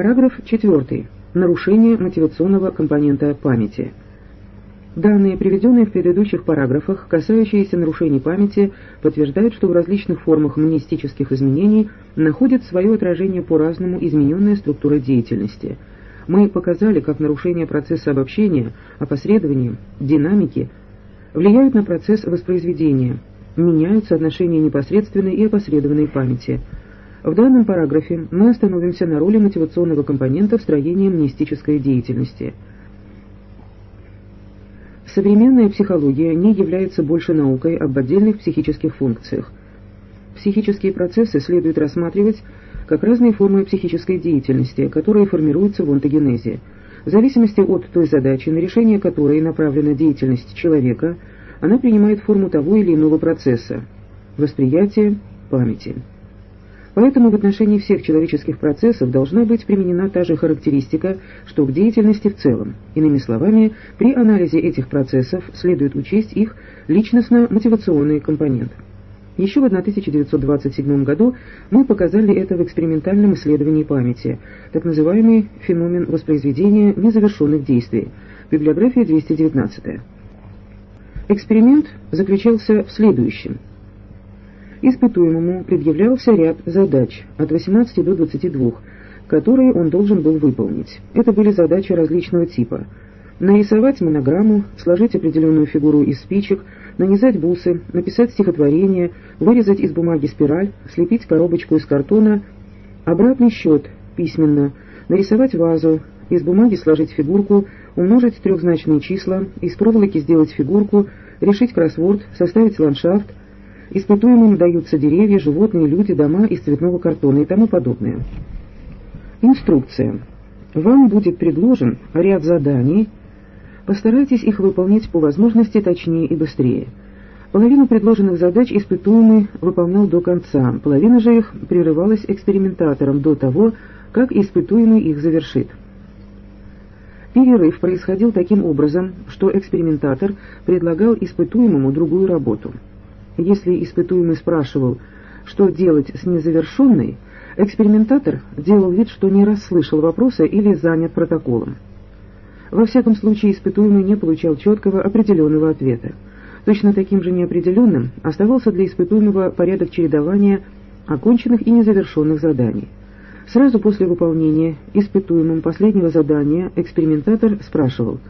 Параграф 4. Нарушение мотивационного компонента памяти. Данные, приведенные в предыдущих параграфах, касающиеся нарушений памяти, подтверждают, что в различных формах монистических изменений находит свое отражение по-разному измененная структура деятельности. Мы показали, как нарушение процесса обобщения, опосредования, динамики влияют на процесс воспроизведения, меняются отношения непосредственной и опосредованной памяти. В данном параграфе мы остановимся на роли мотивационного компонента в строении мнестической деятельности – Современная психология не является больше наукой об отдельных психических функциях. Психические процессы следует рассматривать как разные формы психической деятельности, которые формируются в онтогенезе. В зависимости от той задачи, на решение которой направлена деятельность человека, она принимает форму того или иного процесса – восприятия, памяти. Поэтому в отношении всех человеческих процессов должна быть применена та же характеристика, что к деятельности в целом. Иными словами, при анализе этих процессов следует учесть их личностно-мотивационный компонент. Еще в 1927 году мы показали это в экспериментальном исследовании памяти, так называемый феномен воспроизведения незавершенных действий, библиография 219. Эксперимент заключался в следующем – Испытуемому предъявлялся ряд задач от 18 до 22, которые он должен был выполнить. Это были задачи различного типа. Нарисовать монограмму, сложить определенную фигуру из спичек, нанизать бусы, написать стихотворение, вырезать из бумаги спираль, слепить коробочку из картона, обратный счет письменно, нарисовать вазу, из бумаги сложить фигурку, умножить трехзначные числа, из проволоки сделать фигурку, решить кроссворд, составить ландшафт, Испытуемым даются деревья, животные, люди, дома из цветного картона и тому подобное. Инструкция. Вам будет предложен ряд заданий. Постарайтесь их выполнить по возможности точнее и быстрее. Половину предложенных задач испытуемый выполнял до конца, половина же их прерывалась экспериментатором до того, как испытуемый их завершит. Перерыв происходил таким образом, что экспериментатор предлагал испытуемому другую работу – если испытуемый спрашивал, что делать с незавершенной, экспериментатор делал вид, что не расслышал вопроса или занят протоколом. Во всяком случае, испытуемый не получал четкого определенного ответа. Точно таким же неопределенным оставался для испытуемого порядок чередования оконченных и незавершенных заданий. Сразу после выполнения испытуемым последнего задания экспериментатор спрашивал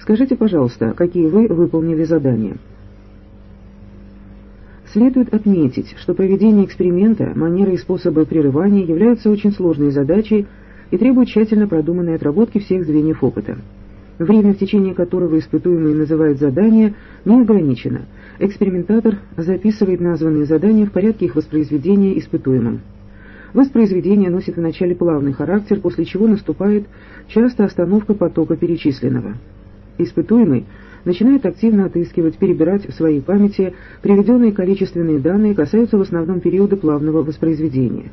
«Скажите, пожалуйста, какие вы выполнили задания?» Следует отметить, что проведение эксперимента, манеры и способы прерывания являются очень сложной задачей и требуют тщательно продуманной отработки всех звеньев опыта. Время, в течение которого испытуемый называет задание, не ограничено. Экспериментатор записывает названные задания в порядке их воспроизведения испытуемым. Воспроизведение носит вначале плавный характер, после чего наступает часто остановка потока перечисленного. Испытуемый – начинает активно отыскивать, перебирать в своей памяти приведенные количественные данные касаются в основном периода плавного воспроизведения.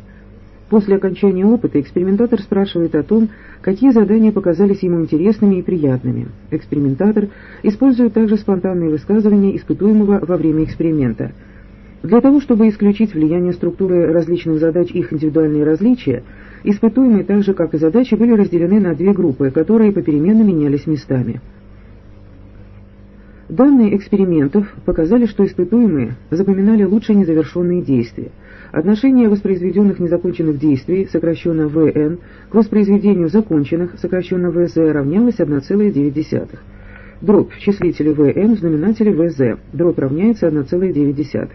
После окончания опыта экспериментатор спрашивает о том, какие задания показались ему интересными и приятными. Экспериментатор использует также спонтанные высказывания испытуемого во время эксперимента. Для того, чтобы исключить влияние структуры различных задач их индивидуальные различия, испытуемые, так же как и задачи, были разделены на две группы, которые попеременно менялись местами. Данные экспериментов показали, что испытуемые запоминали лучше незавершенные действия. Отношение воспроизведенных незаконченных действий, сокращенно ВН, к воспроизведению законченных, сокращенно ВЗ, равнялось 1,9. Дробь в числителе ВН в знаменателе ВЗ. Дробь равняется 1,9.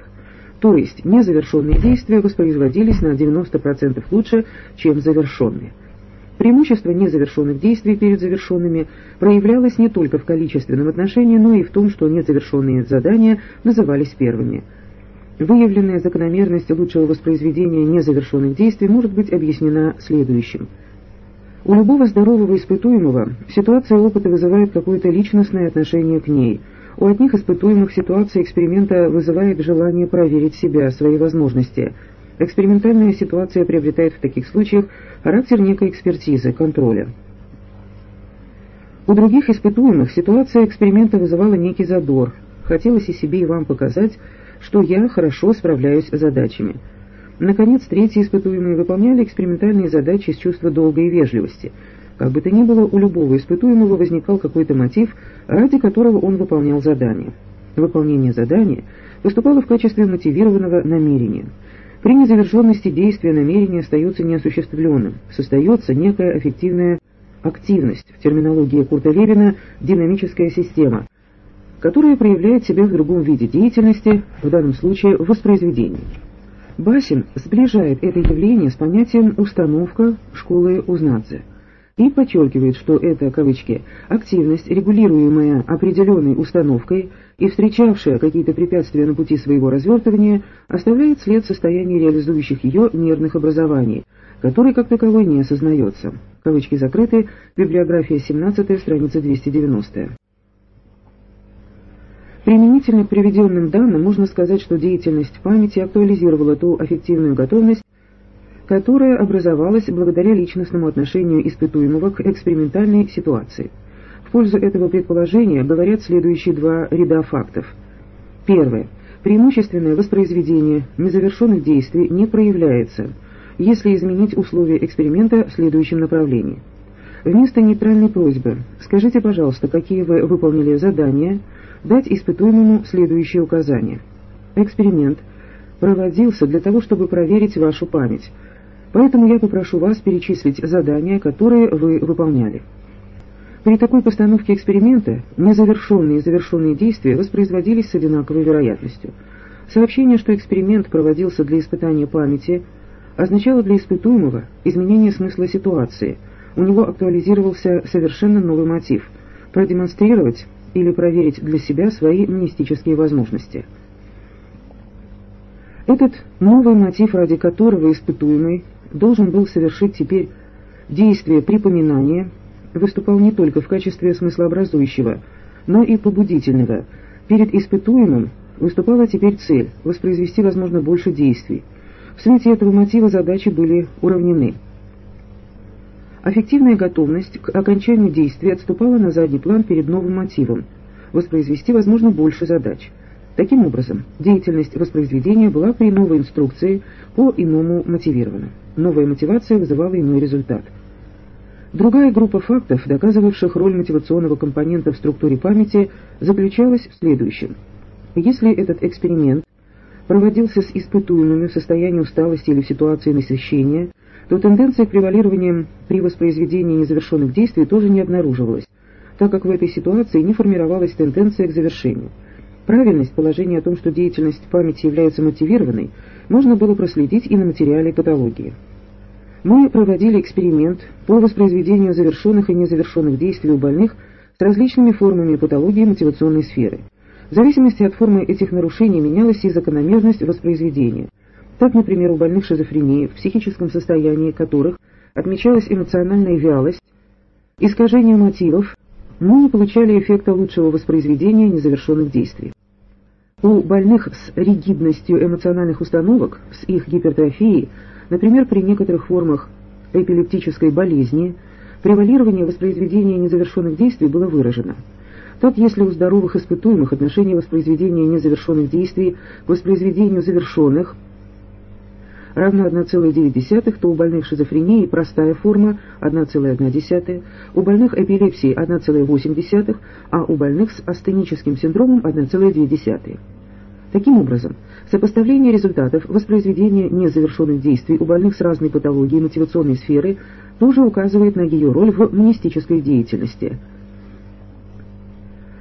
То есть незавершенные действия воспроизводились на 90% лучше, чем завершенные. Преимущество незавершенных действий перед завершенными проявлялось не только в количественном отношении, но и в том, что незавершенные задания назывались первыми. Выявленная закономерность лучшего воспроизведения незавершенных действий может быть объяснена следующим. У любого здорового испытуемого ситуация опыта вызывает какое-то личностное отношение к ней. У одних испытуемых ситуация эксперимента вызывает желание проверить себя, свои возможности – Экспериментальная ситуация приобретает в таких случаях характер некой экспертизы, контроля. У других испытуемых ситуация эксперимента вызывала некий задор. Хотелось и себе, и вам показать, что я хорошо справляюсь с задачами. Наконец, третьи испытуемые выполняли экспериментальные задачи с чувства долга и вежливости. Как бы то ни было, у любого испытуемого возникал какой-то мотив, ради которого он выполнял задание. Выполнение задания выступало в качестве мотивированного намерения. При незавершенности действия намерение остается неосуществленным, создается некая эффективная активность, в терминологии Курта Левина динамическая система, которая проявляет себя в другом виде деятельности, в данном случае в воспроизведении. Басин сближает это явление с понятием «установка школы Узнадзе» и подчеркивает, что эта, кавычки, активность, регулируемая определенной установкой и встречавшая какие-то препятствия на пути своего развертывания, оставляет след состояния реализующих ее нервных образований, который как таковой не осознается. Кавычки закрыты, библиография 17 страница 290 Применительно к приведенным данным можно сказать, что деятельность памяти актуализировала ту аффективную готовность, которая образовалась благодаря личностному отношению испытуемого к экспериментальной ситуации. В пользу этого предположения говорят следующие два ряда фактов. Первое. Преимущественное воспроизведение незавершенных действий не проявляется, если изменить условия эксперимента в следующем направлении. Вместо нейтральной просьбы «Скажите, пожалуйста, какие вы выполнили задания», дать испытуемому следующие указания. Эксперимент проводился для того, чтобы проверить вашу память, поэтому я попрошу вас перечислить задания, которые вы выполняли. При такой постановке эксперимента незавершенные и завершенные действия воспроизводились с одинаковой вероятностью. Сообщение, что эксперимент проводился для испытания памяти, означало для испытуемого изменение смысла ситуации. У него актуализировался совершенно новый мотив – продемонстрировать или проверить для себя свои мистические возможности. Этот новый мотив, ради которого испытуемый должен был совершить теперь действие припоминания, выступал не только в качестве смыслообразующего, но и побудительного. Перед испытуемым выступала теперь цель – воспроизвести, возможно, больше действий. В свете этого мотива задачи были уравнены. Аффективная готовность к окончанию действия отступала на задний план перед новым мотивом – воспроизвести, возможно, больше задач. Таким образом, деятельность воспроизведения была при новой инструкции по-иному мотивирована. Новая мотивация вызывала иной результат. Другая группа фактов, доказывавших роль мотивационного компонента в структуре памяти, заключалась в следующем. Если этот эксперимент проводился с испытуемыми в состоянии усталости или в ситуации насыщения – то тенденция к превалированию при воспроизведении незавершенных действий тоже не обнаруживалась, так как в этой ситуации не формировалась тенденция к завершению. Правильность положения о том, что деятельность памяти является мотивированной, можно было проследить и на материале патологии. Мы проводили эксперимент по воспроизведению завершенных и незавершенных действий у больных с различными формами патологии мотивационной сферы. В зависимости от формы этих нарушений менялась и закономерность воспроизведения – так, например, у больных шизофренией, в психическом состоянии которых отмечалась эмоциональная вялость, искажение мотивов, мы не получали эффекта лучшего воспроизведения незавершенных действий. У больных с ригидностью эмоциональных установок, с их гипертрофией, например, при некоторых формах эпилептической болезни, превалирование воспроизведения незавершенных действий было выражено. Так, если у здоровых испытуемых отношение воспроизведения незавершенных действий к воспроизведению завершенных – равно 1,9, то у больных шизофрении простая форма 1,1, у больных эпилепсии 1,8, а у больных с астеническим синдромом 1,2. Таким образом, сопоставление результатов воспроизведения незавершенных действий у больных с разной патологией мотивационной сферы тоже указывает на ее роль в мнестической деятельности –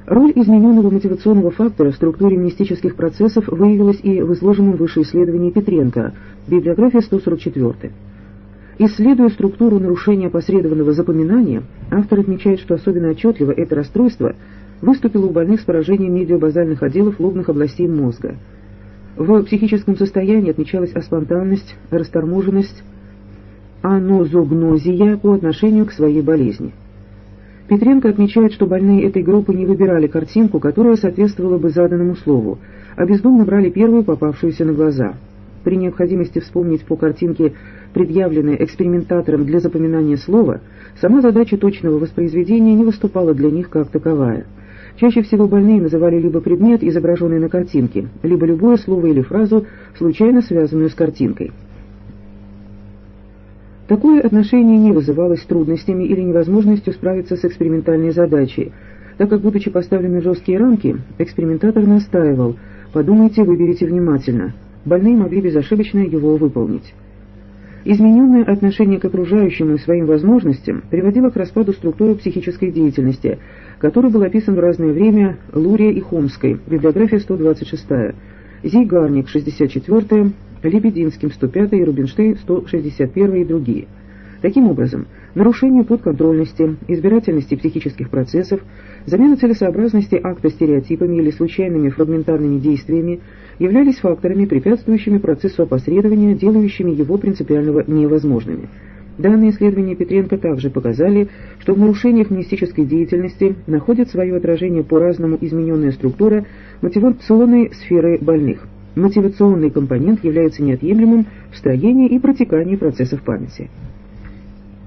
Роль измененного мотивационного фактора в структуре мистических процессов выявилась и в изложенном выше исследовании Петренко, библиография 144. Исследуя структуру нарушения посредованного запоминания, автор отмечает, что особенно отчетливо это расстройство выступило у больных с поражением медиабазальных отделов лобных областей мозга. В психическом состоянии отмечалась аспонтанность, расторможенность, анозогнозия по отношению к своей болезни. Петренко отмечает, что больные этой группы не выбирали картинку, которая соответствовала бы заданному слову, а бездумно брали первую попавшуюся на глаза. При необходимости вспомнить по картинке, предъявленной экспериментатором для запоминания слова, сама задача точного воспроизведения не выступала для них как таковая. Чаще всего больные называли либо предмет, изображенный на картинке, либо любое слово или фразу, случайно связанную с картинкой. Такое отношение не вызывалось трудностями или невозможностью справиться с экспериментальной задачей, так как, будучи поставлены жесткие рамки, экспериментатор настаивал «подумайте, выберите внимательно». Больные могли безошибочно его выполнить. Измененное отношение к окружающему и своим возможностям приводило к распаду структуры психической деятельности, который был описан в разное время Лурия и Хомской, библиография 126, Зейгарник, 64 Лебединским, 105 и Рубинштейн, 161 и другие. Таким образом, нарушение подконтрольности, избирательности психических процессов, замена целесообразности акта стереотипами или случайными фрагментарными действиями являлись факторами, препятствующими процессу опосредования, делающими его принципиального невозможными. Данные исследования Петренко также показали, что в нарушениях мистической деятельности находит свое отражение по-разному измененная структура мотивационной сферы больных. Мотивационный компонент является неотъемлемым в строении и протекании процессов памяти.